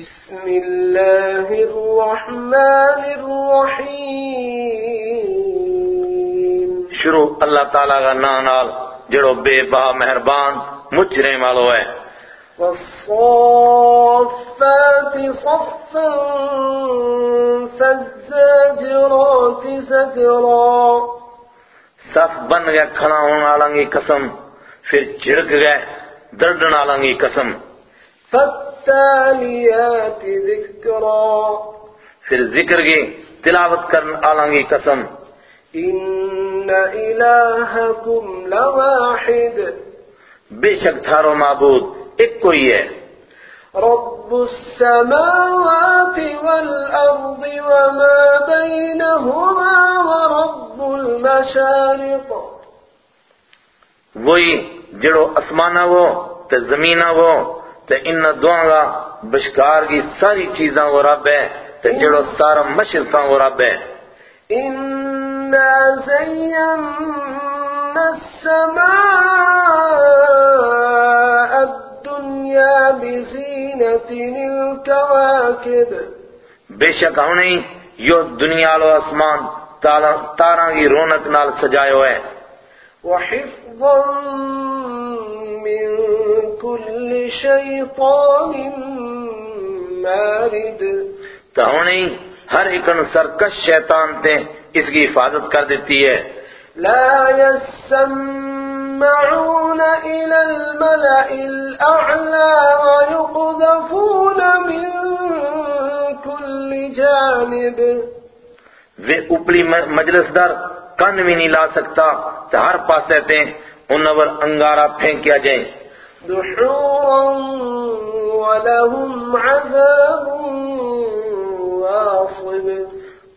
بسم الله الرحمن الرحيم. شروع اللہ تعالیٰ کا نام نال جڑو بے با مہربان مجرے مالو ہے والصافات صفا فالزاجرات زجرا. صف بن گئے کھڑا ہونے والوں کی قسم پھر چھڑک گئے دردن والوں کی قسم۔ فالتاليات ذكرا. پھر ذکر کی تلاوت والوں کی قسم۔ إن إلهكم لواحد. بے شک تھارو معبود ایک کوئی ہے۔ رب السماوات والأرض وما بينهما ورب المشارق. وہی جڑو اسمانہ وہ تے زمینہ وہ تے ان دعا گا بشکار کی ساری چیزاں وہ رب ہے تے جڑو سارا مشرقاں وہ رب ہے إنا زينا السماء الدنيا بزينة الكواكب۔ بے شک نہیں یو دنیا لو اسمان تاراں کی رونق نال سجایو ہے وحفظا من كل شيطان مارد تو ہم نہیں ہر ایک سرکش شیطان تے اس کی حفاظت کر دیتی ہے۔ لا يسمعون إلى الملأ الأعلى ويقذفون من كل جانب۔ وہ اوپری م- مجلس در کن بھی نہیں لا سکتا ہر پاسے تے ان پر انگارہ پھینکیا جائیں۔ دحورا ولهم عذاب واصب.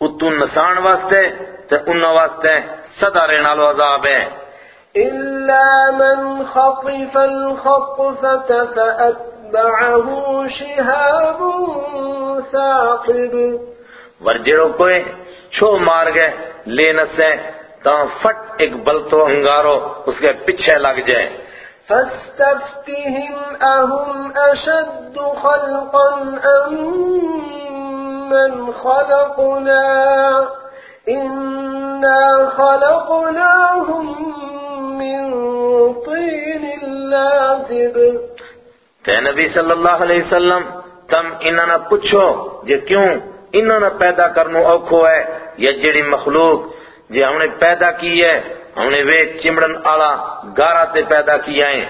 اتو نسان واسطے تے ان واسطے صدا رہنا لو عذاب ہے۔ إلا من خطف الخطفة فأتبعه شهاب ثاقب. ور جڑو کوئی چھو مار گئے لے نسے تا فٹ ایک بلتو انگارو اس کے پیچھے لگ جائے۔ فاستفتهم أهم أشد خلقا أم من خلقنا؟ إنا خلقناهم من طين لازب. تے نبی صلی اللہ علیہ وسلم، تم انہاں نہ پوچھو جے کیوں انہاں نہ پیدا کرنو اوکھو ہے؟ یا جڑی مخلوق جے ہم نے پیدا کی ہے نے وہ چمڑن آلا گارا تے پیدا کیا ہے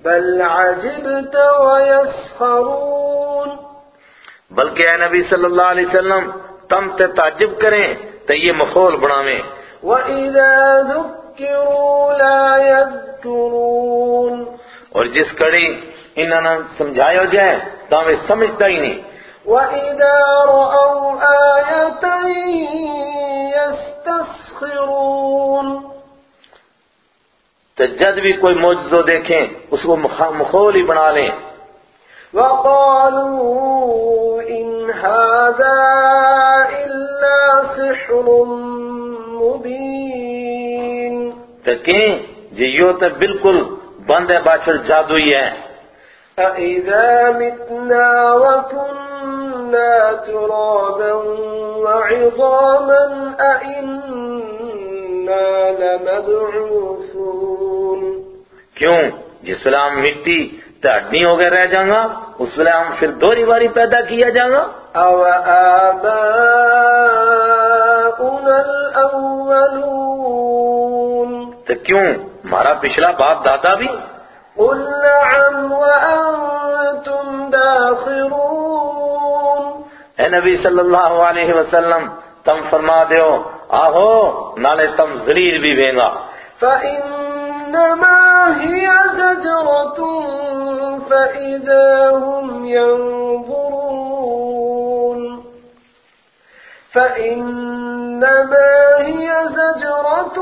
بل عجبت ويسخرون بلکہ اے نبی صلی اللہ علیہ وسلم تم تے تعجب کریں تے یہ مخول بناویں۔ وإذا ذكروا لا يذكرون۔ اور جس کڑی انہاں نہ سمجھایا جائے تو ہمیں سمجھتا ہی نہیں۔ وإذا رأوا آية يستسخرون۔ تو جد بھی کوئی معجزہ دیکھیں اس کو مخ- مخول ہی بنا لیں۔ وقالوا إن هذا إلا سحر مبين. تو کہیں جی یو تو بالکل بند ہے باچل جادوئی ہے۔ أإذا متنا وكنا ترابا وعظاما أإنا لمبعوثون کیوں؟ جس ویلے ہم مٹی تو ہڈی ہو گئے رہ جائیں گا اس ویلے ہم پھر دوری باری پیدا کیا جائیں گا۔ أو آباؤنا الأولون تو کیوں؟ ہمارا پچھلا باپ دادا بھی۔ قل نعم وأنتم داخرون اے نبی صلی اللہ علیہ وسلم تم فرما دیو، آہو، نالے تم ذلیل بھی بھینگا فإنما هي زجرة فإذا هم ينظرون فإنما هي زجرة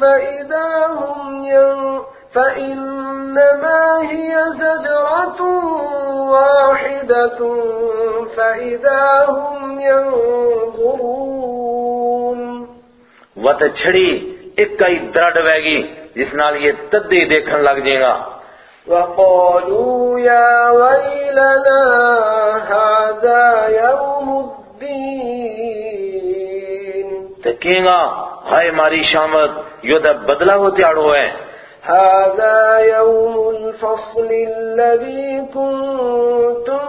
فإذا هم ين... فإنما هي زجرة واحدة فإذا هم ينظرون. وہ تو چھڑی ایک کئی درڈ وے گی جس نال یہ تدی دیکھن لگ جائے گا۔ وقالوا يا ويلنا هذا يوم الدين. تو کہیں گا ہائے ماری شامت یہ تو بدلہ ہو تیاڑو ہے۔ هذا يوم الفصل الذي كنتم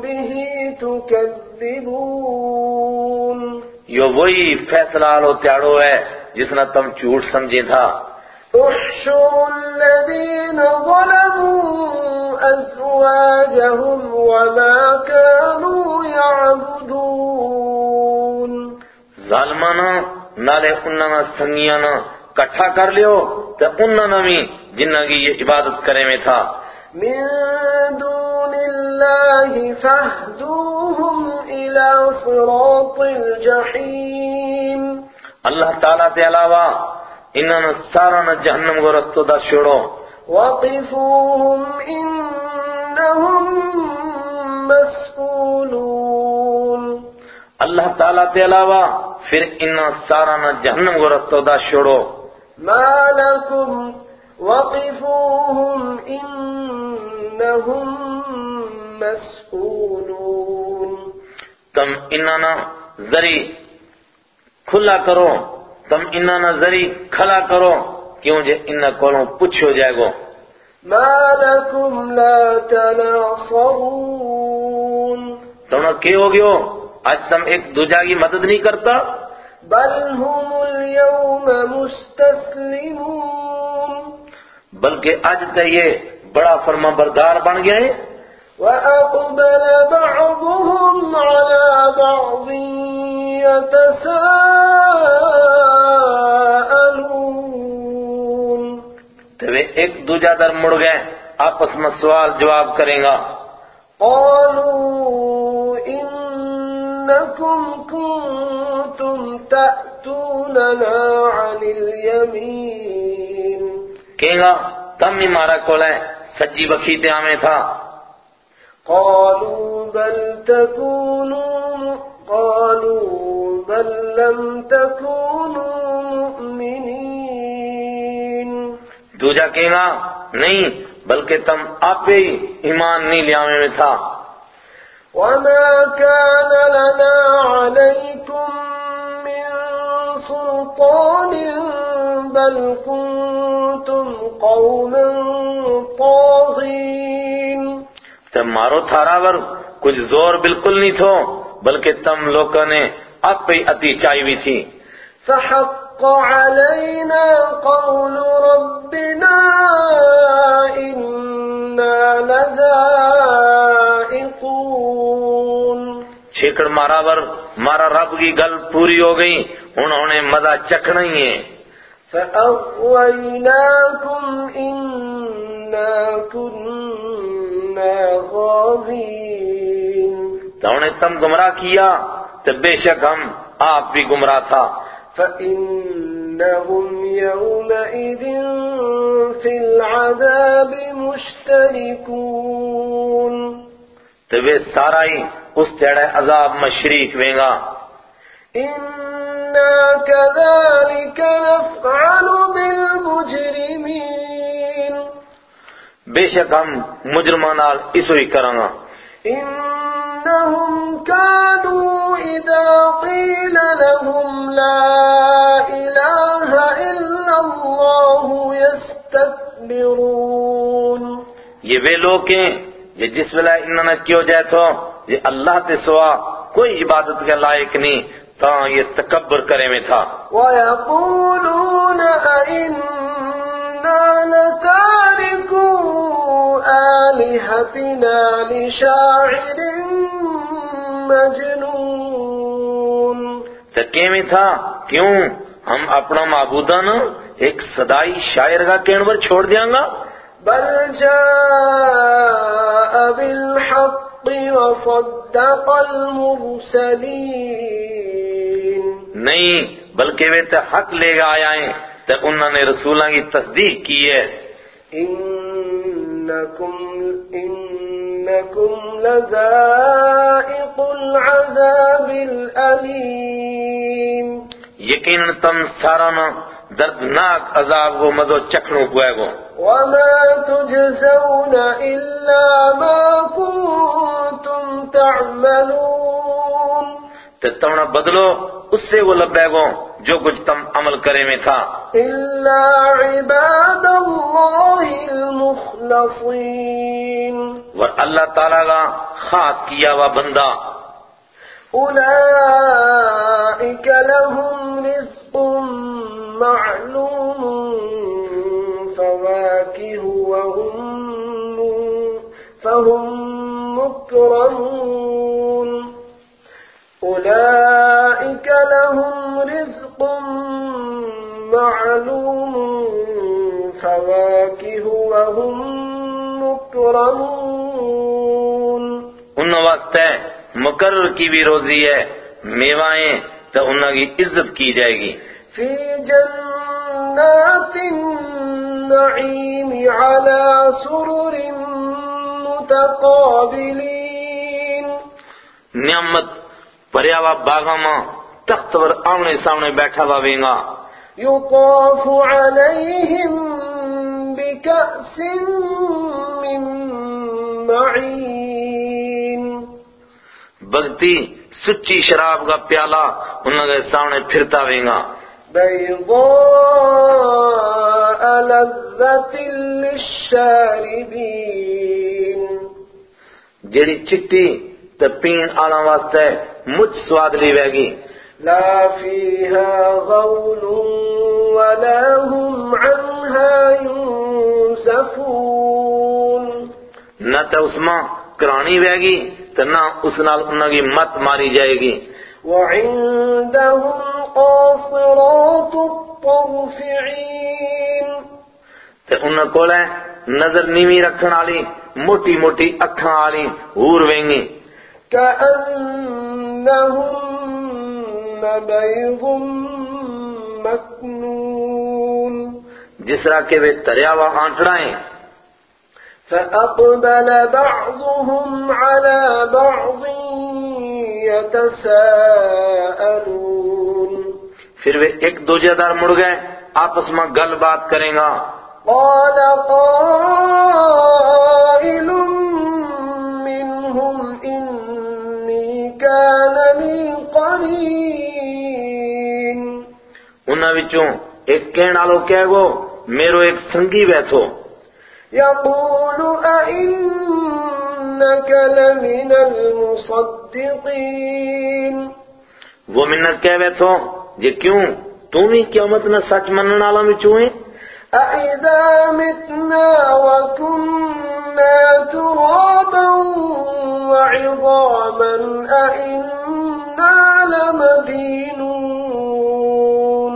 به تكذبون. یہ وہی فیصلہ لو تیاڑو ہے جس نے تم جھوٹ سمجھے تھا۔ احشروا الذين ظلموا أزواجهم وما كانوا يعبدون. ظالمانا نالے انہاں سنگیانا کٹھا کر لیو تو انہاں بھی جنہ کی یہ عبادت کرے میں تھا۔ من دون الله فاهدوهم إلى صراط الجحيم اللہ تعالیٰ تے علاوہ انہاں نے سارا نہ جہنم کو رستو دا چھوڑو۔ وقفوهم إنهم مسئولون۔ اللہ تعالیٰ تے علاوہ پھر انہاں سارا نہ جہنم کو رستو دا چھوڑو۔ ما لكم وقفوهم إنهم مسئولون تم نہ ذری کھلا کرو تم نہ ذری کھلا کرو کیوں جے انہاں کولوں پوچھو جائے گو؟ ما لكم لا تناصرون تم نے کیا ہو؟ گیو آج تم ایک دوجہ کی مدد نہیں کرتا؟ بل هم اليوم مستسلمون. بلکہ آج تے یہ بڑا فرما بردار بن گئے وأقبل بعضهم على بعض يتساءلون. تو وہ ایک دوجہ در مڑ گئے آپس میں سوال جواب کریں گا۔ قالوا إنكم كنتم تأتوننا عن اليمين. کہیں گا تم ہی مارا کول ہے سجی بکھیتے ہمیں تھا۔ قالوا بل تكونوا قالوا بل لم تكونوا مؤمنين. دوجہ کہیں گا نہیں بلکہ تم آپ ہی ایمان نہیں لیا میں تھا۔ وما كان لنا عليكم سلطان بل كنتم قوما طاغين. تم مارو تھارا ور کچھ زور بالکل نہیں تھو بلکہ تم لوگوں نے آپ ہی اتی چاہی بھی تھی۔ فحق علينا قول ربنا إنا لذائقون. چھیکڑ مارا ور مارا رب کی گل پوری ہو گئی انہوں نے مزہ چکھنا ہی ہے۔ فأغويناكم إنا كنا غاوين تو انہیں تم گمراہ کیا تو بے شک ہم آپ بھی گمراہ تھا۔ فإنهم يومئذ في العذاب مشتركون۔ تو وہ سارا ہی اس تیڑے عذاب میں شریک ہوئیں گا إنا كذلك نفعل بالمجرمين۔ بے شک ہم مجرمانال اسو ہی لهم لا الله يستكبرون۔ یہ وہ لوگ ہیں جس ویلے انہوں نے کیوں جائے تو یہ اللہ تے سوا کوئی عبادت کے لائق نہیں تا یہ تکبر کرے میں تھا۔ ويقولون أئنا لتاركو آلهتنا لشاعر مجنون۔ کہ میں تھا کیوں؟ ہم اپنا معبودہ نا ایک صدائی شاعر کا کینور چھوڑ دیاں گا۔ بل جاء بالحق وصدق المرسلين. نہیں بلکہ وہ تو حق لے گا آیا ہیں تو انہوں نے رسولوں کی تصدیق کی ہے۔ إنكم إنكم لذائق العذاب الأليم یقیناً تم سارا دردناک عذاب کو مزو چکھنو پوئے گو۔ وما تجزون إلا ما كنتم تعملون۔ تے تمنا بدلو اس سے وہ لبے گو جو کچھ تم عمل کرے میں تھا۔ إلا عباد الله المخلصين۔ اور اللہ تعالیٰ کا خاص کیا ہوا بندہ۔ أولئك لهم رزق رزق معلوم فواكه وهم فهم مكرمون. أولئك لهم رزق معلوم فواكه وهم مكرمون. ان واسطے مقرر کی بھی روزی ہے، میوائیں تو انہوں کی عزت کی جائے گی۔ في جنات النعيم على سرر متقابلين نعمت پریاوا باغا ماں تخت پر آمنے سامنے بیٹھا ہوا وینگا۔ يطاف عليهم بكأس من معين بگتی سچی شراب کا پیالہ انہوں کے سامنے پھرتا وینگا۔ بيضاء لذة للشاربين۔ جیڑی چٹی تے پین آنا واسطے مجھ سواد لی ویگی لا فيها غول ولا هم عنها ينزفون۔ نہ تے اس ماں کرانی ویگی تے نہ اس نال انہوں کی مت ماری جائے گی۔ وعندهم قاصرات الطرف عين۔ تے انہوں کول ہے نظر نیوی رکھن والی موٹی موٹی اکھاں والی ہور وینگی۔ كأنهن بيض مكنون۔ جس طرح کے وہ تریا ہوا آنٹڑائیں فأقبل بعضهم على بعض يتساءلون. پھر وہ ایک دوجہ دار مڑ گئے آپس میں گل بات کریں گا۔ قال قائل منهم إني كان لي قرين. انہاں وچوں ایک کہن والو کہہ گو میرو ایک سنگی بیٹھو۔ يقول أئنك لمن المصدقين وہ منت کہہ بیٹھو جے کیوں؟ تم ہی قیامت میں سچ منن والا وچوں ہیں أَإِذَا مِتْنَا وَكُنَّا تُرَابًا وَعِظَامًا أَإِنَّا لَمَدِينُونَ.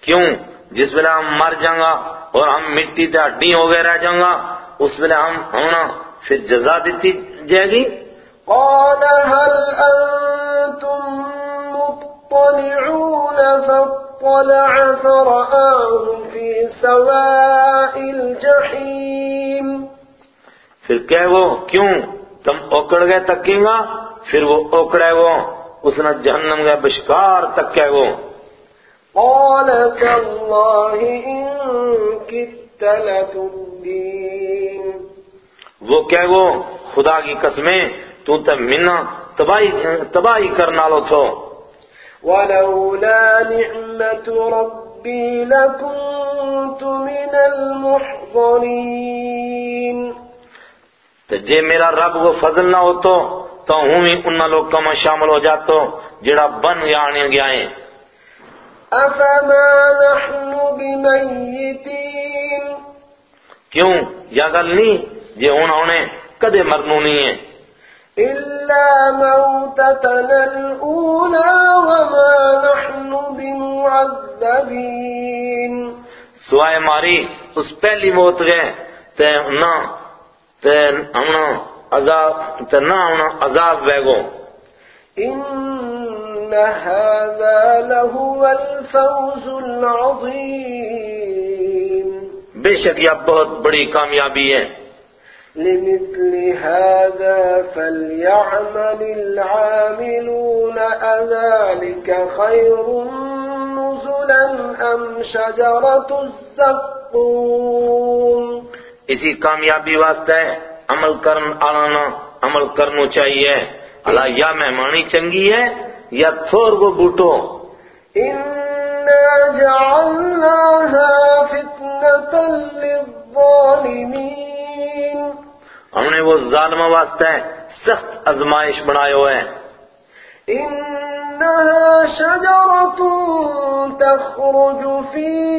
کیوں؟ جس ویلے ہم مر جاؤں گا اور ہم مٹی تے ہڈی ہو گئے رہ جاؤں گا۔ اس ویلے ہم ہونا پھر جزا دیتی جائے گی۔ قال هل أنتم مطلعون فاطلع فرآه في سواء الجحيم۔ پھر کہہ وہ کیوں؟ تم اوکڑ گئے تکیں گا؟ پھر وہ اوکڑے وہ اس نے جہنم گئے بشکار تک کہہ وہ۔ قال تالله إن كدت لتردين. وہ کہہ وہ خدا کی قسمیں تو تے منا تباہی تباہی کرنا لو تھو۔ ولولا نعمة ربي لكنت من المحضرين تے جے میرا رب کو فضل نہ ہوتو تو ہوں ہی انہاں لوگ میں شامل ہو جاتو جڑا بن جانے گیا ہیں أفما نحن بميتين؟ کیوں؟ یا گل نہیں؟ جے ہن ہونے کدے مرنو نہیں ہے إلا موتتنا الأولى وما نحن بمعذبين. سوائے ماری اس پہلی موت گئے تے نہ تے ہمنا عذاب تے نہ ہمنا عذاب ویگو إن هذا لهو الفوز العظيم بے شک یہ بہت بڑی کامیابی ہے۔ لمثل هذا فليعمل العاملون أذلك خير نزلا أم شجرة الزقوم اسی کامیابی واسطے عمل کرن آلانا عمل کرنو چاہیے۔ اللہ یا مہمانی چنگی ہے یا تھور کو بوٹو۔ إنا جعلناها فتنة للظالمين۔ ہم نے وہ ظالمہ واسطے سخت ازمائش بنائے ہوئے ہیں۔ إنها شجرة تخرج في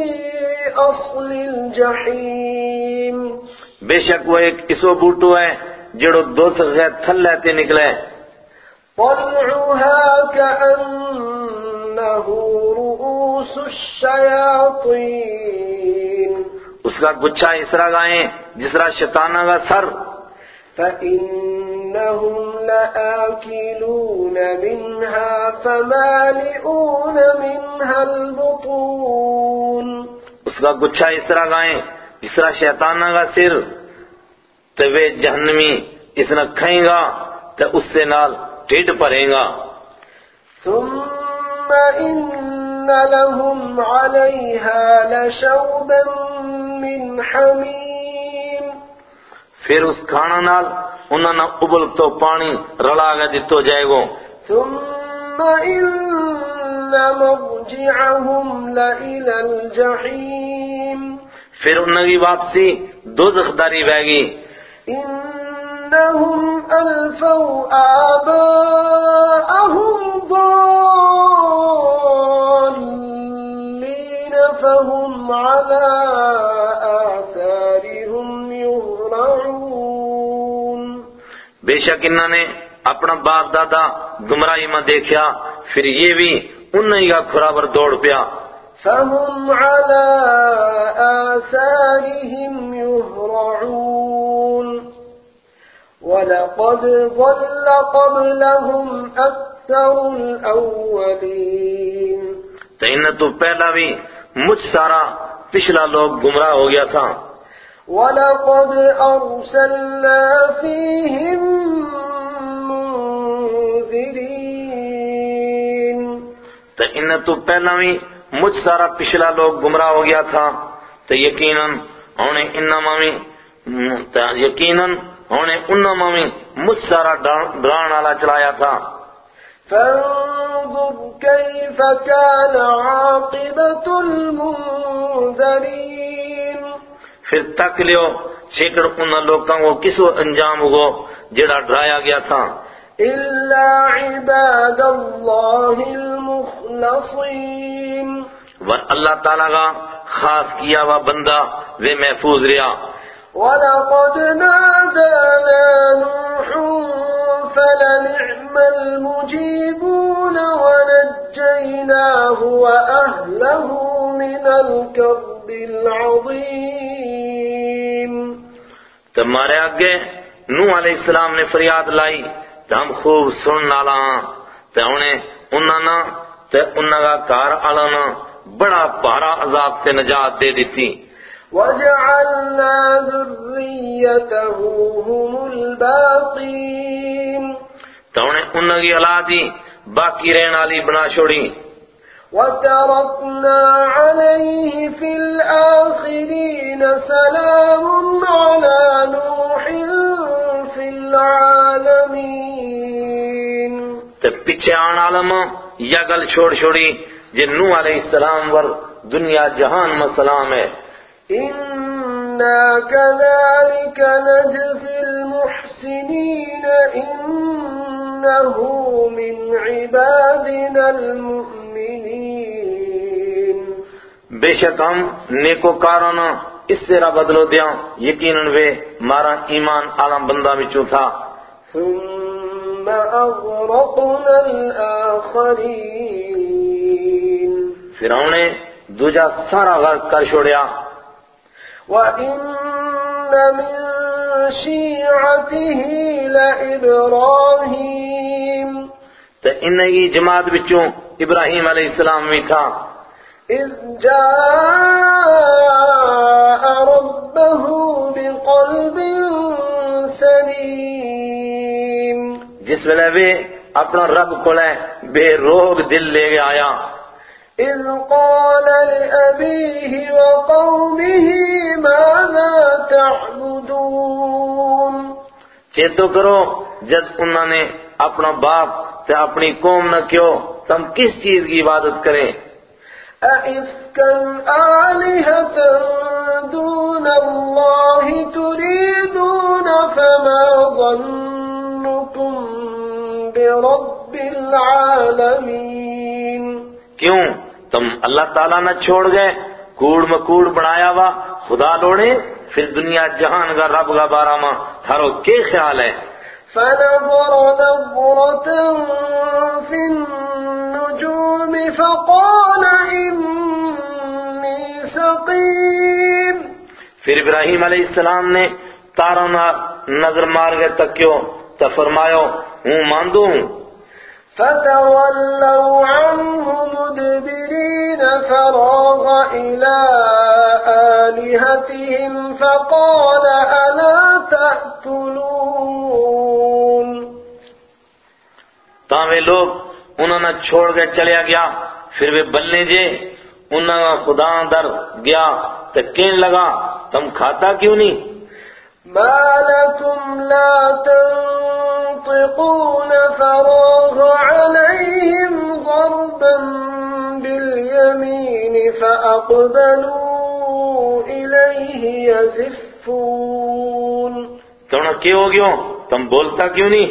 أصل الجحيم۔ بے شک وہ ایک اسو بوٹو ہے جڑو دو سخے تھلے تے نکلے۔ طلعها كأنه رؤوس الشياطين اس کا گچھا اس طرح گائیں جس طرح شیطانہ کا سر۔ فإنهم لآكلون منها فمالئون منها البطون اس کا گچھا اس طرح گائیں جس طرح شیطانہ کا سر تو وہ جہنمی اس نے کھائیں گا تو اس سے نال ٹھڈ پریں گا۔ ثم إن لهم عليها لشوبا من حميم۔ پھر اس کھانا نال انہوں نے ابل تو پانی رلا کے دیتو جائے گو۔ ثم إن مرجعهم لإلى الجحيم۔ پھر انہوں کی واپسی دو داری بہ گی إنهم ألفوا آباءهم ضالين فهم على آثارهم يهرعون بے شک انہوں نے اپنا باپ دادا گمراہی میں دیکھا پھر یہ بھی انہوں کا خرابر دوڑ پیا۔ فهم على آثارهم يهرعون ولقد ضل قبلهم أكثر الأولين تو انہیں تو پہلا بھی مجھ سارا پچھلا لوگ گمراہ ہو گیا تھا۔ ولقد أرسلنا فيهم منذرين تو انہیں تو پہلا بھی مجھ سارا پچھلا لوگ گمراہ ہو گیا تھا۔ تو یقیناً انہیں بھی تو یقیناً انہیں انما بھی مجھ سارا ڈران والا چلایا تھا۔ فانظر كيف كان عاقبة المنذرين پھر تک لیو چھیکڑ ان لوگوں کو کسو انجام ہوگو جڑا ڈرایا گیا تھا۔ إلا عباد الله المخلصين ور اللہ تعالیٰ کا خاص کیا ہوا بندہ وہ محفوظ رہا۔ ولقد نادانا نوح فلنعم المجيبون ونجيناه وأهله من الكرب العظيم تمہارے آگے نوح علیہ السلام نے فریاد لائی تو ہم خوب سن نالا ہاں۔ تو انہیں انہاں نا تو انہاں کا کار آلانا بڑا پارا عذاب سے نجات دے دیتی وجعلنا ذريته هم الباقين. تو انہیں انہاں کی اولادی باقی رہن والی بنا چھوڑی۔ وتركنا عليه في الآخرين سلام على نوح في العالمين. تو پیچھے آن عالم یا گل چھوڑ چھوڑی جے نوح علیہ السلام ور دنیا جہان میں سلام ہے۔ إنا كذلك نجزي المحسنين إنه من عبادنا المؤمنين بے شک ہم نیکو کارانا اس سے را بدلو دیاں یقیناً وے مارا ایمان عالم بندہ بچوں تھا ثم أغرقنا الآخرين ہم نے دوجا سارا غرق کر چھوڑیا۔ وإن من شيعته لإبراهيم تو ان کی جماعت بچوں ابراہیم علیہ السلام تھا۔ إذ جاء ربه بقلب سليم جس ویلے وے اپنا رب کو لے بے روگ دل لے آیا۔ إذ قال لأبيه وقومه ماذا تعبدون چیتو کرو جد انہوں نے اپنا باپ تے اپنی قوم نہ کیو تم کس چیز کی عبادت کریں؟ أئفكا آلهة دون الله تريدون فما ظنكم برب العالمين کیوں؟ تم اللہ تعالیٰ نہ چھوڑ گئے کوڑ مکوڑ بنایا وا خدا لوڑے پھر دنیا جہان کا رب کا بارہ ماں تھارو کے خیال ہے۔ فنظر نظرة في النجوم فقال إني سقيم۔ پھر ابراہیم علیہ السلام نے تاروں نظر مار گئے تکیو تو فرمایا ہوں ماندو ہوں فتولوا عنه مدبرين فراغ إلى آلهتهم فقال ألا تأكلون؟ تاں لوگ انہوں نے چھوڑ کے چلیا گیا، پھر وہ بلنے جے انہوں نے خدا در گیا تو کہنے لگا، تم کھاتا کیوں نہیں؟ ما لكم لا تنطقون فراغ عليهم ضربا باليمين فأقبلوا إليه يزفون تو انہوں کیوں ہو گیوں تم بولتا کیوں نہیں؟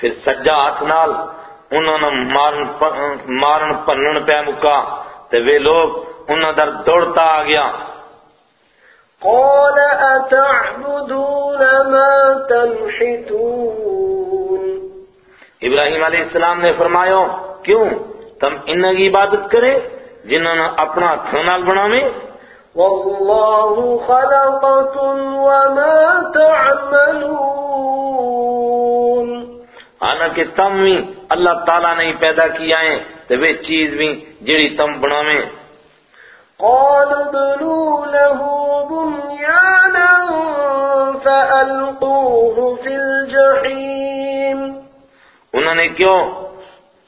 پھر سجا ہاتھ نال انہوں نے مارن مارن پنن پہ مکا تو وہ لوگ انہوں در دوڑتا آ گیا۔ قال أتعبدون ما تنحتون؟ ابراہیم علیہ السلام نے فرمایا کیوں؟ تم ان کی عبادت کرے جنہوں نے اپنا ہاتھوں نال بناوے۔ والله خلقكم وما تعملون۔ حالانکہ تم بھی اللہ تعالیٰ نے ہی پیدا کیا ہے تو وہ چیز بھی جڑی تم بناویں قالوا ابنوا له بنيانا فألقوه في الجحيم. انہوں نے کیوں؟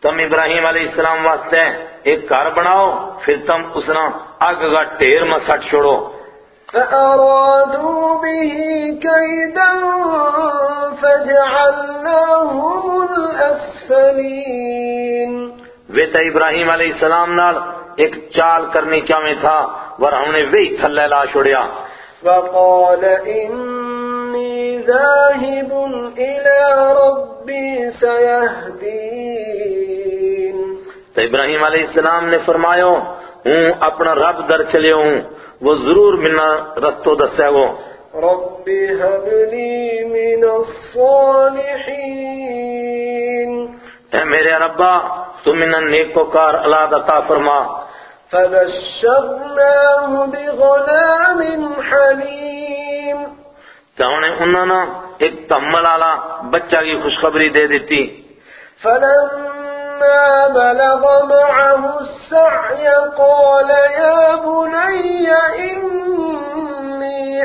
تم ابراہیم علیہ السلام واسطے ایک گھر بناؤ پھر تم اس نا آگ کا ٹیر میں سٹ چھوڑو۔ فأرادوا به كيدا فجعلناهم الأسفلين. وہ تو ابراہیم علیہ السلام نال ایک چال کرنی چاہے تھا ور ہم نے وہی تھلے لا چھوڑیا۔ فقال إني ذاهب إلى ربي سيهدين. تو ابراہیم علیہ السلام نے فرمایا ہوں اپنا رب در چلے ہوں وہ ضرور ملنا رستو دسے گو رب هب لي من الصالحين اے میرے ربا تم ان نیکوکار اللہ عطا فرما۔ فبشرناه بغلام حليم. انہیں انہوں نے ایک تمل والا بچہ کی خوشخبری دے دیتی۔ فلما بلغ معه السعي قال يا بني إني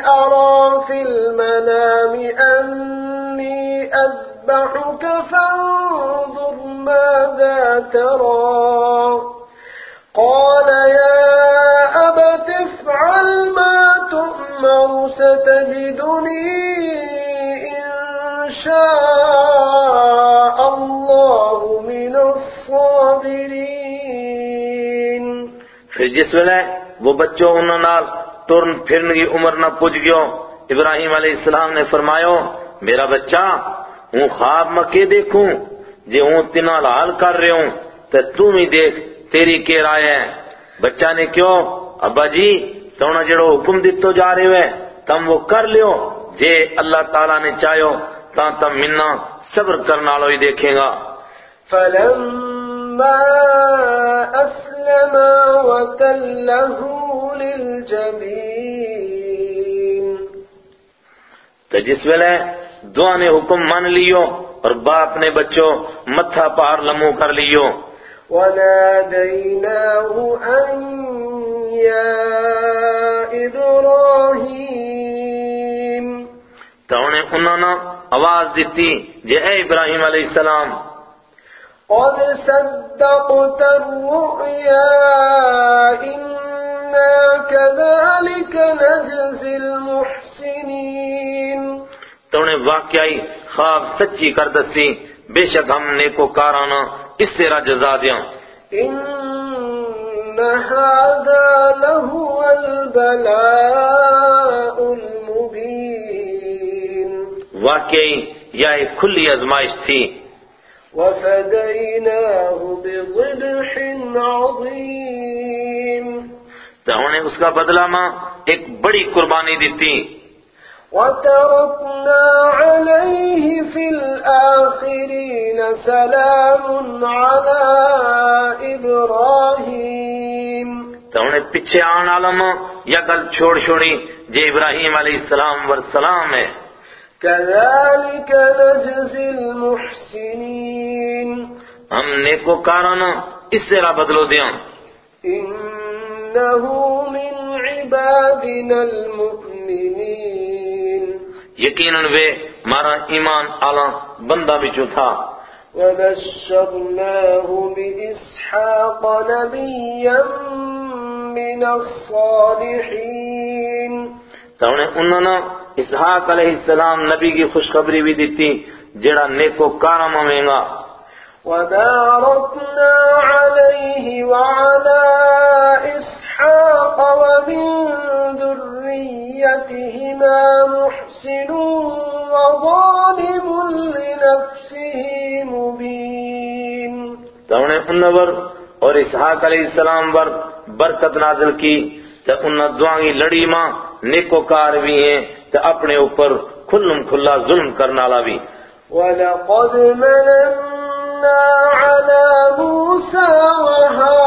أرى في المنام أني أذبحك فانظر ماذا ترى. قال يا أبت افعل ما تؤمر ستجدني إن شاء الله من الصابرين. پھر جس ویلے وہ بچوں انہوں نال ٹرن پھرن کی عمر نہ پوچھ گیو ابراہیم علیہ السلام نے فرمایا میرا بچہ، ہوں خواب میں کے دیکھوں، جے ہوں تنا لال کر رہے ہوں تو تم ہی دیکھ تیری کے رائے ہے بچہ نے کیوں؟ ابا جی تونا جڑو حکم دیتو جا رہے ہوئے تم وہ کر لیو جے اللہ تعالیٰ نے چاہو تا تم منا صبر کرنا لو ہی دیکھیں گا۔ فلما أسلما وتله للجبين تو جس ویلے دعا نے حکم مان لیو اور باپ نے بچوں متھا پار لمو کر لیو۔ وناديناه أن يا إبراهيم. انہیں انہوں نے آواز دیتی جے اے ابراہیم علیہ السلام. قد صدقت الرؤيا إنا كذلك نجزي المحسنين. تو انہیں واقعی خواب سچی کر دسی بے شک ہم نیکو کارانا اس سے را جزا دیاں۔ إن هذا لهو البلاء المبين واقعی یہ ایک کھلی ازمائش تھی۔ وفديناه بضبح عظيم تو انہیں اس کا بدلہ ماں ایک بڑی قربانی دیتی وتركنا عليه في الآخرين سلام على إبراهيم. تو انہیں پیچھے آن عالم یا گل چھوڑ چھوڑی جے ابراہیم علیہ السلام والسلام ہے۔ كذلك نجزي المحسنين. ہم نیکو کارانا اس سے را بدلو دیاں۔ إنه من عبادنا المؤمنين. یقیناً وے مارا ایمان آلہ بندہ بچو تھا۔ وبشرناه بإسحاق نبيا من الصالحين۔ تو انہیں انہوں نے اسحاق علیہ السلام نبی کی خوشخبری بھی دیتی جڑا نیکو کارا ہوئیں گا۔ وباركنا عليه وعلى إسحاق ومن ذريتهما محسن وظالم لنفسه مبين. تو انہوں پر اور اسحاق علیہ السلام پر برکت نازل کی تو انہوں دعا کی لڑی ماں نیکو کار بھی ہیں تو اپنے اوپر کھلم کھلا ظلم کرنا لا بھی۔ ولقد مننا على موسى وهارون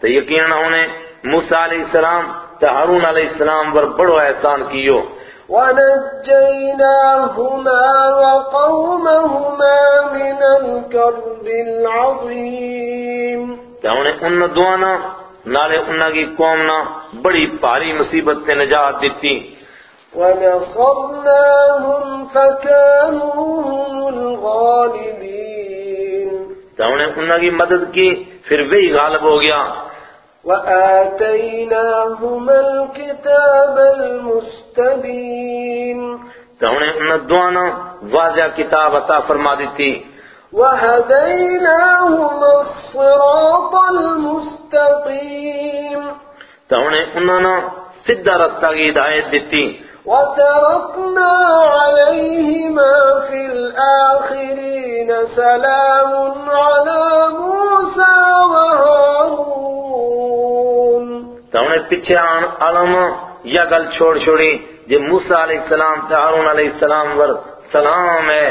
تو یقیناً انہیں موسیٰ علیہ السلام تو ہارون علیہ السلام پر بڑو احسان کیو۔ ونجيناهما وقومهما من الكرب العظيم تو انہیں ان دعانا نالے انہاں کی قوم نہ بڑی پاری مصیبت تے نجات دیتی ونصرناهم فكانوا هم الغالبين تو انہیں انہاں کی مدد کی پھر وہی غالب ہو گیا۔ وآتيناهما الكتاب المستبين. تو انہیں ان دعانا واضح کتاب عطا فرما دیتی۔ وهديناهما الصراط المستقيم. تو انہیں انہوں نے سدھا رستہ کی ہدایت دیتی۔ وتركنا عليهما في الآخرين سلام على موسى وهارون. تو انہیں پیچھے آن عالم یا گل چھوڑ چھوڑی جے موسیٰ علیہ السلام تے ہارون علیہ السلام ور سلام ہے۔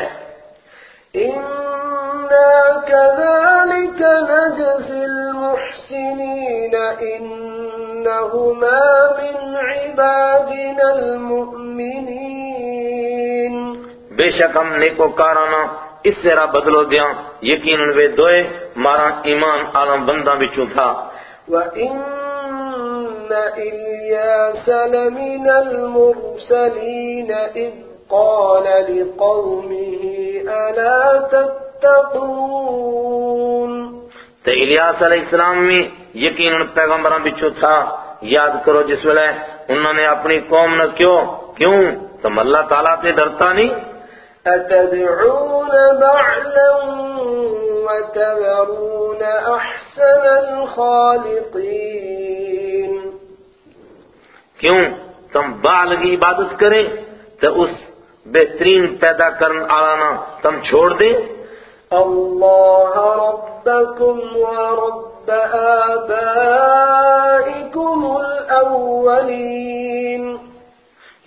إنا كذلك نجزي المحسنين إنهما من عبادنا المؤمنين۔ بے شک ہم نیکو کارانا اس سے را بدلو دیاں یقیناً وے دوئے مارا ایمان عالم بندہ بچوں تھا۔ وإن إلياس لمن المرسلين إذ قال لقومه ألا تتقون تو الیاس علیہ السلام میں یقیناً پیغمبران بچو تھا۔ یاد کرو جس ویلے انہوں نے اپنی قوم نے کیوں؟ کیوں؟ تم اللہ تعالیٰ سے ڈرتا نہیں۔ أتدعون بعلا وتذرون أحسن الخالقين کیوں؟ تم بال کی عبادت کریں تو اس بہترین پیدا کرن آلانا تم چھوڑ دیں الله ربكم ورب آبائكم الأولين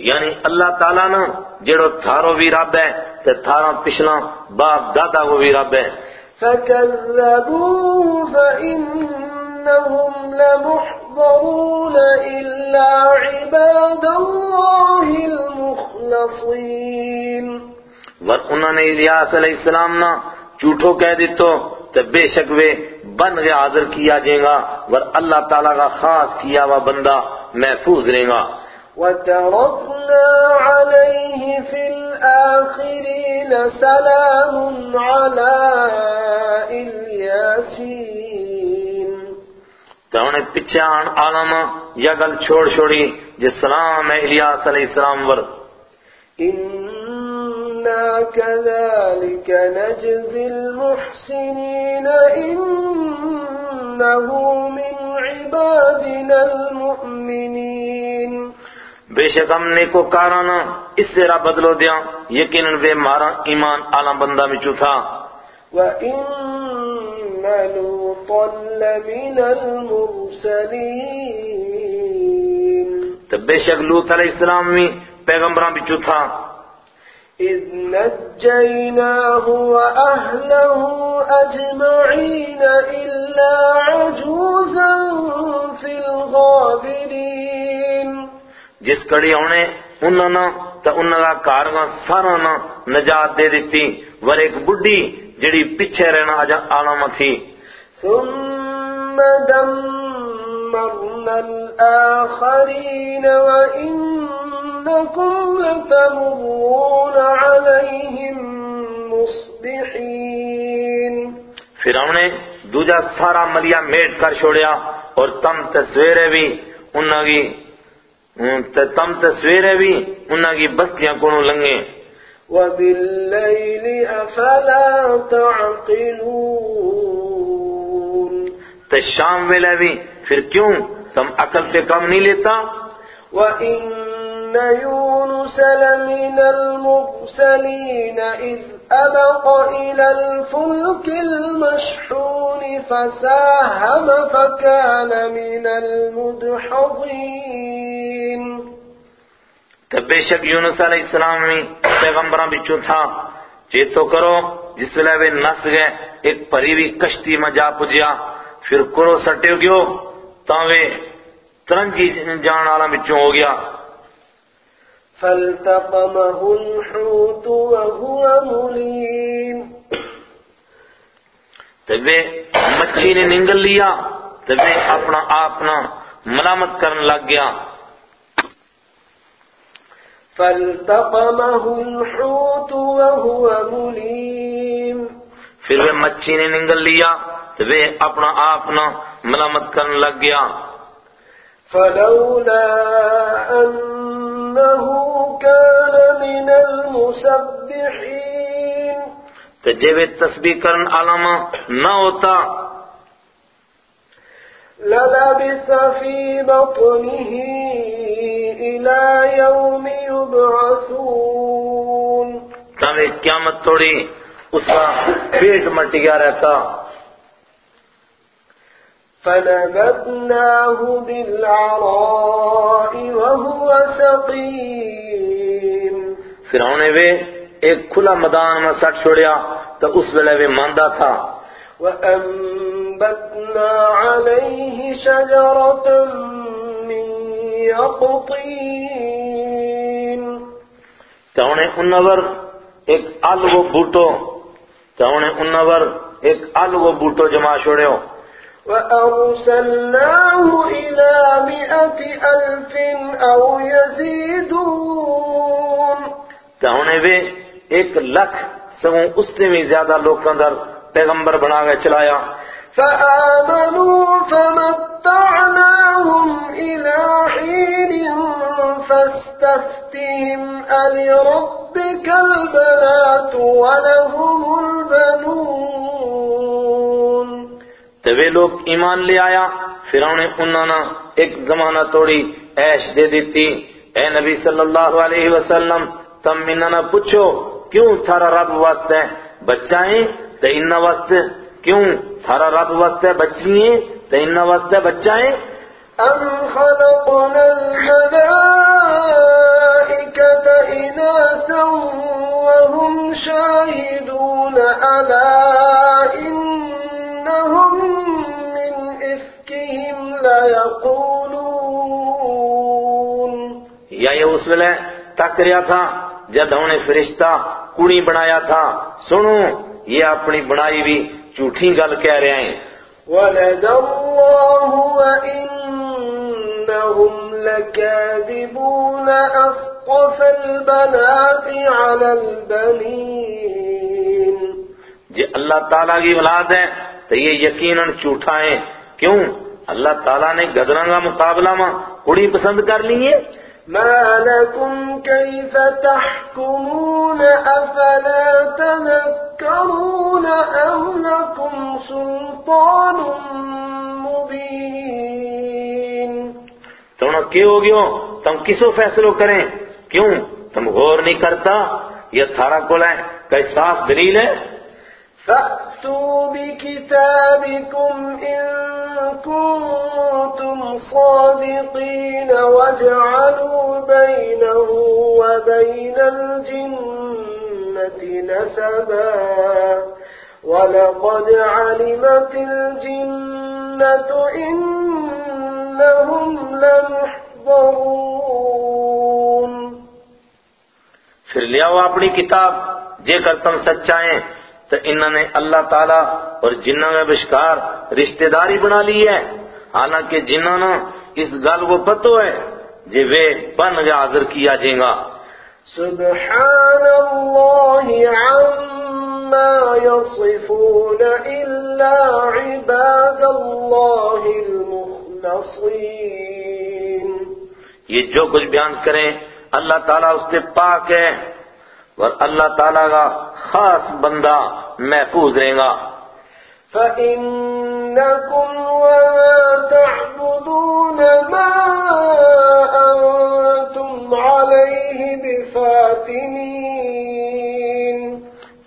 یعنی اللہ تعالیٰ نا جڑو تھارو بھی رب ہے تے تھارا پچھلا باپ دادا وہ بھی رب ہے۔ فكذبوه فإنهم لمحضرون إلا عباد الله المخلصين. ور انہوں نے الیاس علیہ السلام نا جھوٹو کہہ دیتو تے بے شک وے بن گیا حاضر کیا جائے گا ور اللہ تعالیٰ کا خاص کیا ہوا بندہ محفوظ رہے گا۔ وتركنا عليه في الآخرين سلام على الياسين تو انہیں پچھے آن آلما یا گل چھوڑ چھوڑی جس سلام ہے الیاس علیہ السلام ور۔ إنا كذلك نجزي المحسنين إنه من عبادنا المؤمنين۔ بے شک ہم نے کو کارانا اس سے راہ بدلو دیا یقیناً وہ مارا ایمان آلہ بندہ میں تھا وإن لوطا لمن المرسلين. تو بے شک لوت علیہ السلام میں پیغمبران بھی تھا إذ نجيناه وأهله أجمعين إلا عجوزا في الغابرين. جس کڑی انہیں انہوں نے تو انہوں کا کارگاں سارا نجات دے دیتی۔ ور ایک بڈی جڑی پیچھے رہنا آلام تھی۔ ثم دمرنا الآخرين وإنكم لتمرون عليهم مصبحين. ہم نے دوجا سارا ملیا میٹ کر چھوڑیا اور تم تصویریں بھی انہوں کی تم تصویریں بھی انہوں کی بستیاں کونوں لنگے۔ وبالليل أفلا تعقلون۔ تو شام ویلے بھی پھر کیوں تم عقل پہ کم نہیں لیتا؟ وإن يونس لمن المرسلين إذ أبق إلى الفلك المشحون فساهم فكان من المدحضين تو بے شک یونس علیہ السلام میں پیغمبران بھی تھا۔ چیتو کرو جس ویلے وہ نس گئے ایک پری بھی کشتی میں جا پجیا۔ پھر کرو سٹے گیو تاں وہ ترنجی جان والا بچوں ہو گیا۔ فالتقمه الحوت وهو مليم۔ وہ مچھی نے ننگل لیا وہ اپنا اپنا ملامت کرن لگ گیا۔ فالتقمه الحوت وهو مليم۔ پھر وہ مچھی نے ننگل لیا۔ تو وہ اپنا اپنا ملامت کرن لگ گیا۔ فلولا أنه كان من المسبحين۔ تو جب وہ تسبیح کرن علامہ نہ ہوتا۔ للبث في بطنه إلى يوم يبعثون۔ تب قیامت توڑی اس کا پیٹ مٹ گیا رہتا۔ فنبذناه بالعراء وهو سقيم. انہیں وہ ایک کھلا میدان میں سٹ چھوڑیا تو اس ویلے وہ ماندہ تھا۔ وأنبتنا عليه شجرة من يقطين۔ تو انہیں انور ایک الگو بوٹو تو انہیں انور ایک الگو بوٹو جمع چھوڑیو۔ وأرسلناه إلى مئة ألف أو يزيدون انہیں وہ ایک لکھ سگوں اس سے بھی زیادہ لوگ اندر پیغمبر بنا کے چلایا۔ فآمنوا فمتعناهم إلى حين فاستفتهم ألربك البنات ولهم البنون تو وہ لوگ ایمان لے آیا۔ پھر انہیں انہوں ایک زمانہ توڑی عیش دے دیتی اے نبی صلی اللہ علیہ وسلم، تم انہوں نے پوچھو، کیوں تھارا رب واسطے بچائیں؟ تو انہ واسطے کیوں تھارا رب واسطے بچییں تو انہ واسطے بچائیں؟ أم خلقنا الملائكة إناثا وهم شاهدون ألا إنهم من إفكهم ليقولون یا یہ اس ویلے تک رہا تھا جب انہوں نے فرشتہ کڑی بنایا تھا۔ سنو یہ اپنی بنائی بھی جھوٹی گل کہہ رہے ہیں۔ ولد الله وإنهم إنهم لكاذبون أصطفى البنات على البنين۔ جی اللہ تعالیٰ کی اولاد ہے تو یہ یقیناً جھوٹا ہے کیوں؟ اللہ تعالیٰ نے گدرنگا مقابلہ میں کڑی پسند کر لی ہے؟ ما لكم كيف تحكمون أفلا تذكرون أم لكم سلطان مبين تم کیا ہو گیو تم کسو فیصلو کریں؟ کیوں؟ تم غور نہیں کرتا؟ یہ تھارا کل ہے کئی صاف دلیل ہے۔ فأتوا بكتابكم إن كنتم صادقين واجعلوا بينه وبين الجنة نسبا. ولقد علمت الجنة إنهم لمحضرون. اپنی کتاب جے کر تم سچائیں تو انہوں نے اللہ تعالیٰ اور جنہوں میں بشکار رشتہ داری بنا لی ہے۔ حالانکہ جنہوں نے اس گل کو پتو ہے جے وہ بن گیا حاضر کیا جائیں گا۔ سبحان الله عما يصفون إلا عباد الله المخلصين یہ جو کچھ بیان کریں اللہ تعالیٰ اس سے پاک ہے۔ اور اللہ تعالیٰ کا خاص بندہ محفوظ رہے گا۔ فإنكم وما تعبدون ما أنتم عليه بفاتنين۔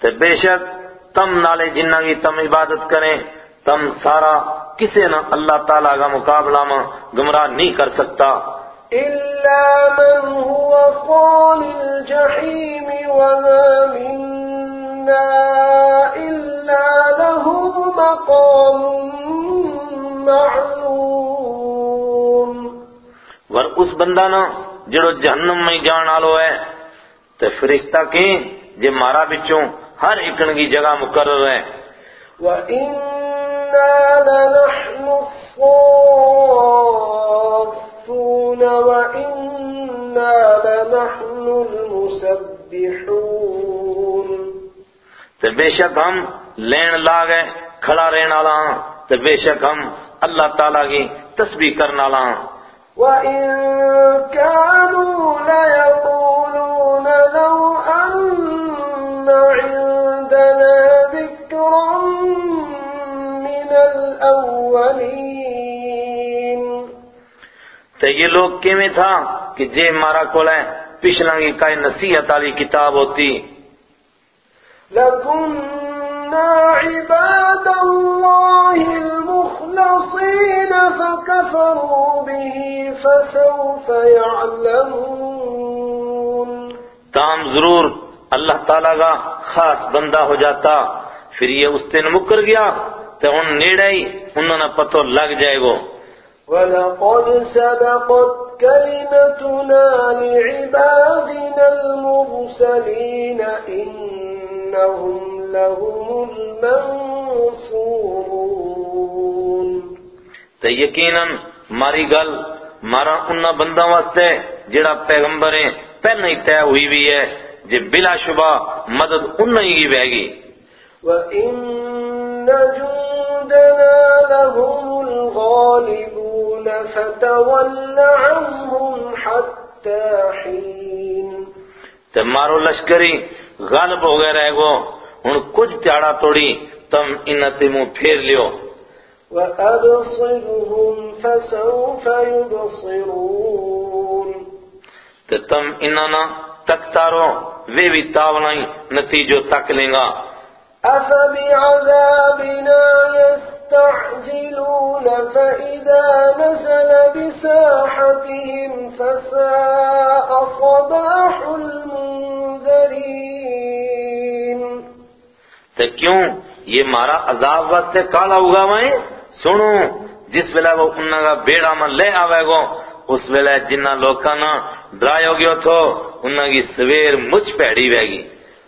تو بے شک تم نالے جنہ کی تم عبادت کریں تم سارا کسے نہ اللہ تعالیٰ کا مقابلہ میں گمراہ نہیں کر سکتا۔ إلا من هو صال الجحيم وما منا إلا له مقام معلوم۔ ور اس بندہ نا جڑو جہنم میں جان آلو ہے تو فرشتہ کہیں جے مارا بچوں ہر اکن کی جگہ مقرر ہے۔ وإنا لنحن الصافون وإنا لنحن المسبحون تو بے شک ہم لین لاگ ہے کھڑا رہن والا ہاں۔ تو بے شک ہم اللہ تعالیٰ کی تسبیح کرنے والا ہاں۔ وإن كانوا ليقولون لو أن عندنا ذكرا من الأولين تو یہ لوگ کیویں تھا کہ جے مارا کول ہے پچھلا کی کئی نصیحت والی کتاب ہوتی۔ لكنا عباد الله المخلصين فكفروا به فسوف يعلمون۔ تام ضرور اللہ تعالیٰ کا خاص بندہ ہو جاتا پھر یہ اس دن مکر گیا تو ان نیڑے ہی انہوں نے پتو لگ جائے گو۔ ولقد سبقت كلمتنا لعبادنا المرسلين إنهم لهم المنصورون تو یقیناً ماری گل مارا انہا بندہ واسطے جڑا پیغمبر ہیں پہلے ہی طے ہوئی بھی ہے جے بلا شبہ مدد انہا ہی بے گی وإن جندنا لهم الغالبون فتول عنهم حتى حين. تو مارو لشکری غالب ہو گئے رہ گو ان کچھ تیاڑا توڑی تم تے منہ پھیر لیو۔ وأبصرهم فسوف يبصرون۔ تو تم انہا نا تکتا رو وے بھی تاولائیں نتیجو تک لیں گا أفبعذابنا يستعجلون فإذا نزل بساحتهم فساء صباح المنذرين. تو کیوں؟ یہ مارا عذاب واسطے کالا ہوگا میں؟ سنو جس ویلے وہ انہاں کا بیڑا میں لے آوے گو اس ویلے جنہ لوکاں نا ہو گیا تھو انہاں کی سویر مجھ پیڑی وے گی۔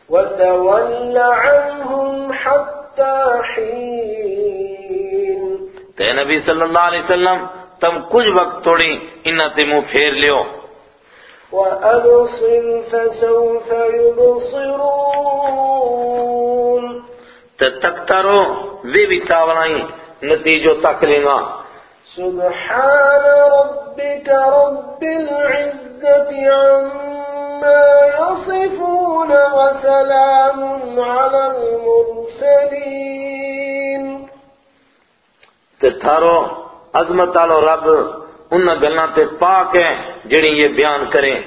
وتول عنهم حتى حين۔ تے نبی صلی اللہ علیہ وسلم تم کچھ وقت توڑی انہاں تے منہ پھیر لیو۔ وأبصر فسوف يبصرون۔ تے تکتا رو وے بھی تاولائیں نتیجو تک لیں گا سبحان ربك رب العزة عما يصفون وسلام على المرسلين۔ تے تھارو عظمت آلو رب ان گلنا تے پاک ہیں جڑی یہ بیان کریں۔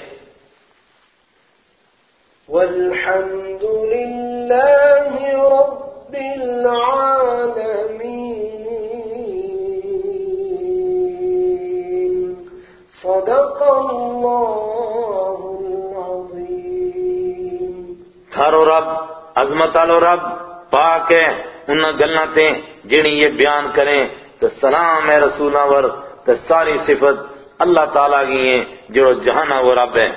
والحمد لله رب العالمين صدق الله العظيم تھارو رب عظمت آلو رب پاک ہے ان گلنا تے جڑی یہ بیان کریں۔ تو سلام ہے رسولہ ور تو ساری صفت اللہ تعالیٰ کی ہیں، جو جہانہ وہ رب ہے۔